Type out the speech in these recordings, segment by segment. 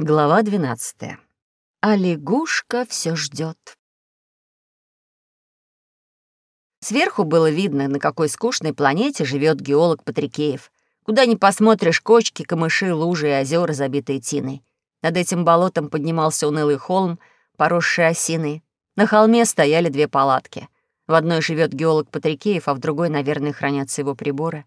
Глава 12. А лягушка все ждет. Сверху было видно, на какой скучной планете живет геолог Патрикеев. Куда ни посмотришь, кочки, камыши, лужи и озера, забитые тиной. Над этим болотом поднимался унылый холм, поросший осиной. На холме стояли две палатки. В одной живет геолог Патрикеев, а в другой, наверное, хранятся его приборы.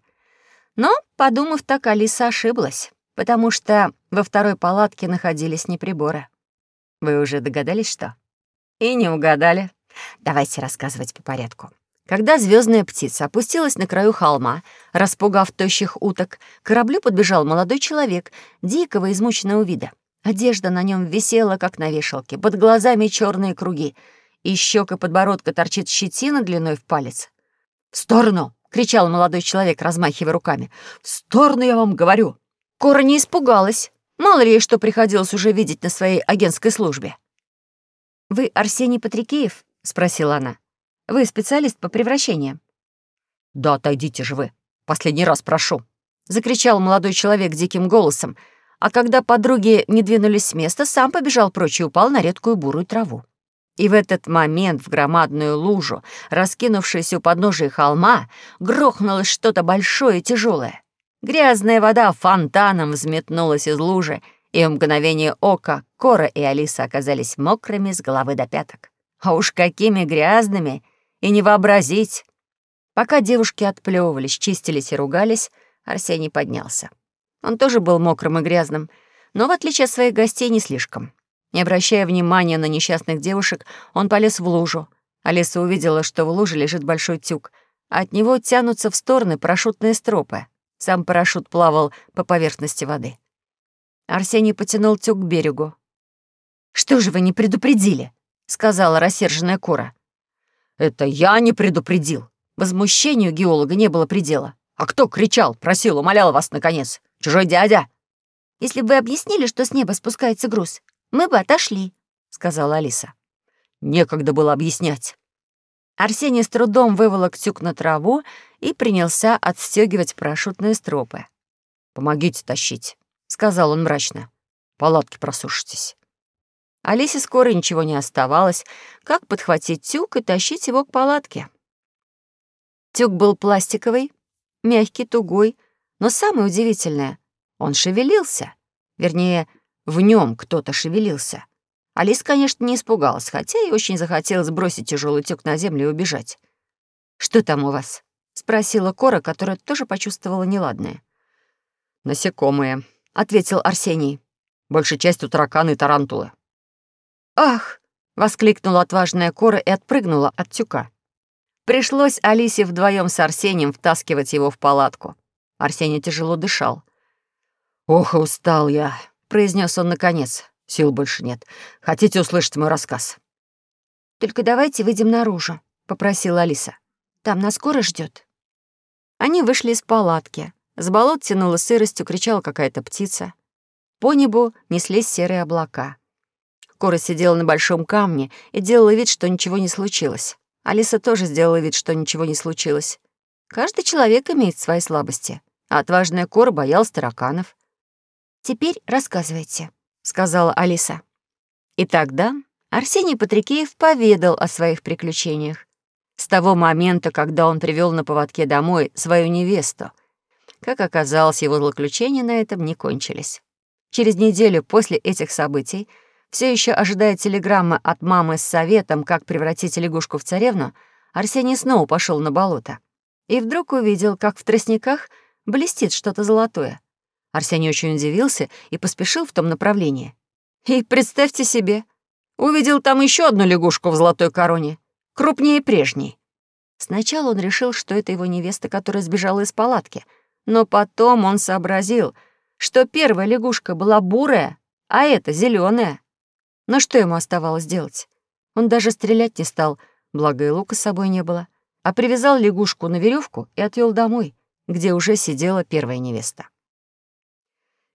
Но, подумав так, Алиса ошиблась потому что во второй палатке находились не приборы. Вы уже догадались, что? И не угадали. Давайте рассказывать по порядку. Когда звездная птица опустилась на краю холма, распугав тощих уток, к кораблю подбежал молодой человек, дикого измученного вида. Одежда на нем висела, как на вешалке, под глазами черные круги, и щека подбородка торчит щетина длиной в палец. «В сторону!» — кричал молодой человек, размахивая руками. «В сторону, я вам говорю!» Кора не испугалась. Мало ли ей что приходилось уже видеть на своей агентской службе. «Вы Арсений Патрикеев?» — спросила она. «Вы специалист по превращениям?» «Да отойдите же вы. Последний раз прошу», — закричал молодой человек диким голосом, а когда подруги не двинулись с места, сам побежал прочь и упал на редкую бурую траву. И в этот момент в громадную лужу, раскинувшуюся у подножия холма, грохнулось что-то большое и тяжелое. Грязная вода фонтаном взметнулась из лужи, и в мгновение ока Кора и Алиса оказались мокрыми с головы до пяток. А уж какими грязными! И не вообразить! Пока девушки отплевывались, чистились и ругались, Арсений поднялся. Он тоже был мокрым и грязным, но, в отличие от своих гостей, не слишком. Не обращая внимания на несчастных девушек, он полез в лужу. Алиса увидела, что в луже лежит большой тюк, а от него тянутся в стороны парашютные стропы. Сам парашют плавал по поверхности воды. Арсений потянул тюк к берегу. «Что же вы не предупредили?» — сказала рассерженная Кора. «Это я не предупредил». Возмущению геолога не было предела. «А кто кричал, просил, умолял вас, наконец? Чужой дядя?» «Если бы вы объяснили, что с неба спускается груз, мы бы отошли», — сказала Алиса. «Некогда было объяснять». Арсений с трудом выволок тюк на траву и принялся отстегивать парашютные стропы. «Помогите тащить», — сказал он мрачно. «Палатки просушитесь». Алисе скоро ничего не оставалось, как подхватить тюк и тащить его к палатке. Тюк был пластиковый, мягкий, тугой, но самое удивительное — он шевелился. Вернее, в нем кто-то шевелился. Алис, конечно, не испугалась, хотя и очень захотелось бросить тяжелый тюк на землю и убежать. «Что там у вас?» — спросила Кора, которая тоже почувствовала неладное. «Насекомые», — ответил Арсений. «Большей частью тараканы и тарантулы». «Ах!» — воскликнула отважная Кора и отпрыгнула от тюка. Пришлось Алисе вдвоем с Арсением втаскивать его в палатку. Арсений тяжело дышал. «Ох, устал я», — произнес он наконец. Сил больше нет. Хотите услышать мой рассказ?» «Только давайте выйдем наружу», — попросила Алиса. «Там нас скоро ждет. Они вышли из палатки. С болот тянуло сыростью, кричала какая-то птица. По небу неслись серые облака. Кора сидела на большом камне и делала вид, что ничего не случилось. Алиса тоже сделала вид, что ничего не случилось. Каждый человек имеет свои слабости, а отважная Кора боялась тараканов. «Теперь рассказывайте», — сказала Алиса. И тогда Арсений Патрикеев поведал о своих приключениях. С того момента, когда он привел на поводке домой свою невесту. Как оказалось, его злоключения на этом не кончились. Через неделю после этих событий, все еще ожидая телеграммы от мамы с советом, как превратить лягушку в царевну, Арсений снова пошел на болото. И вдруг увидел, как в тростниках блестит что-то золотое. Арсений очень удивился и поспешил в том направлении. И представьте себе, увидел там еще одну лягушку в золотой короне, крупнее прежней. Сначала он решил, что это его невеста, которая сбежала из палатки, но потом он сообразил, что первая лягушка была бурая, а эта зеленая. Но что ему оставалось делать? Он даже стрелять не стал, благо и лука с собой не было, а привязал лягушку на веревку и отвел домой, где уже сидела первая невеста.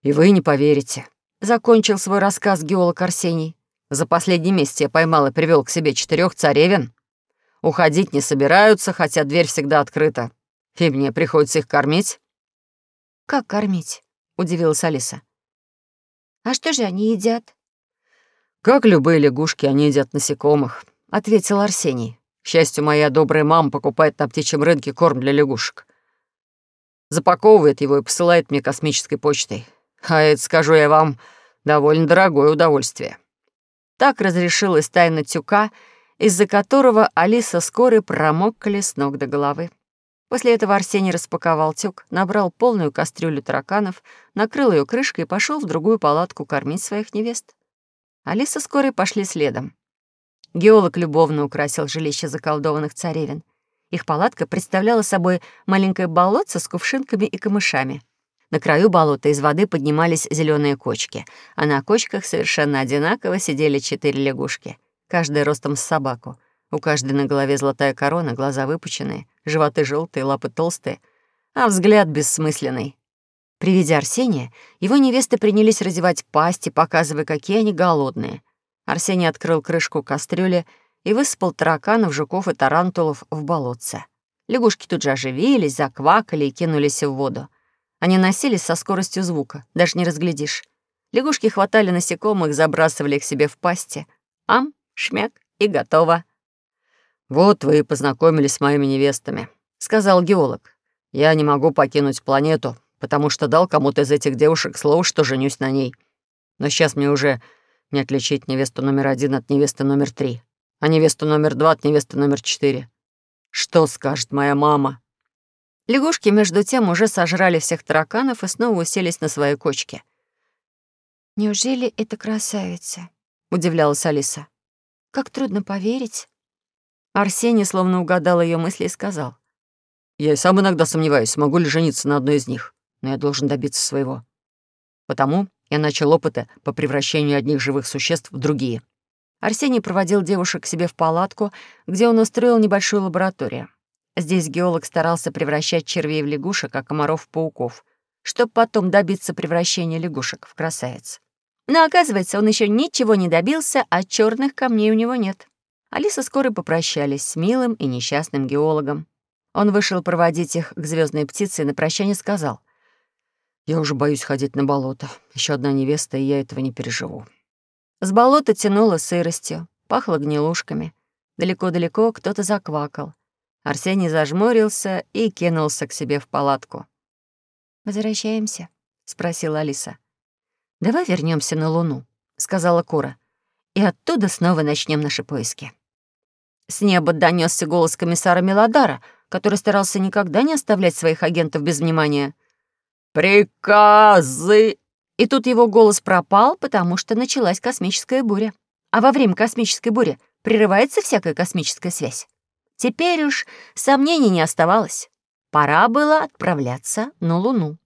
«И вы не поверите», — закончил свой рассказ геолог Арсений. «За последний месяц я поймал и привел к себе четырех царевин. Уходить не собираются, хотя дверь всегда открыта. И мне приходится их кормить». «Как кормить?» — удивилась Алиса. А что же они едят? «Как любые лягушки, они едят насекомых», — ответил Арсений. «К счастью, моя добрая мама покупает на птичьем рынке корм для лягушек. Запаковывает его и посылает мне космической почтой. А это, скажу я вам, довольно дорогое удовольствие». Так разрешилась тайна тюка, из-за которого Алиса скоро промокли с ног до головы. После этого Арсений распаковал тюк, набрал полную кастрюлю тараканов, накрыл ее крышкой и пошел в другую палатку кормить своих невест. Алиса с Корой пошли следом. Геолог любовно украсил жилище заколдованных царевин. Их палатка представляла собой маленькое болотце с кувшинками и камышами. На краю болота из воды поднимались зеленые кочки, а на кочках совершенно одинаково сидели четыре лягушки, каждая ростом с собаку. У каждой на голове золотая корона, глаза выпученные, животы желтые, лапы толстые, а взгляд бессмысленный. При виде Арсения его невесты принялись разевать пасти, показывая, какие они голодные. Арсений открыл крышку кастрюли и высыпал тараканов, жуков и тарантулов в болотце. Лягушки тут же оживились, заквакали и кинулись в воду. Они носились со скоростью звука, даже не разглядишь. Лягушки хватали насекомых, забрасывали их себе в пасти. Ам, шмяк и готово. «Вот вы и познакомились с моими невестами», — сказал геолог. «Я не могу покинуть планету, потому что дал кому-то из этих девушек слово, что женюсь на ней. Но сейчас мне уже не отличить невесту номер один от невесты номер три, а невесту номер два от невесты номер четыре. Что скажет моя мама?» Лягушки, между тем, уже сожрали всех тараканов и снова уселись на свои кочки. «Неужели это красавица?» — удивлялась Алиса. «Как трудно поверить». Арсений словно угадал ее мысли и сказал. «Я и сам иногда сомневаюсь, смогу ли жениться на одной из них, но я должен добиться своего. Потому я начал опыты по превращению одних живых существ в другие». Арсений проводил девушек к себе в палатку, где он устроил небольшую лабораторию. Здесь геолог старался превращать червей в лягушек, а комаров в пауков, чтобы потом добиться превращения лягушек в красавиц. Но оказывается, он еще ничего не добился, а черных камней у него нет. Алиса скоро попрощались с милым и несчастным геологом. Он вышел проводить их к звездной птице и на прощание сказал. «Я уже боюсь ходить на болото. Еще одна невеста, и я этого не переживу». С болота тянуло сыростью, пахло гнилушками. Далеко-далеко кто-то заквакал. Арсений зажмурился и кинулся к себе в палатку. «Возвращаемся?» — спросила Алиса. «Давай вернемся на Луну», — сказала Кура. «И оттуда снова начнем наши поиски». С неба донесся голос комиссара Мелодара, который старался никогда не оставлять своих агентов без внимания. «Приказы!» И тут его голос пропал, потому что началась космическая буря. А во время космической бури прерывается всякая космическая связь. Теперь уж сомнений не оставалось. Пора было отправляться на Луну.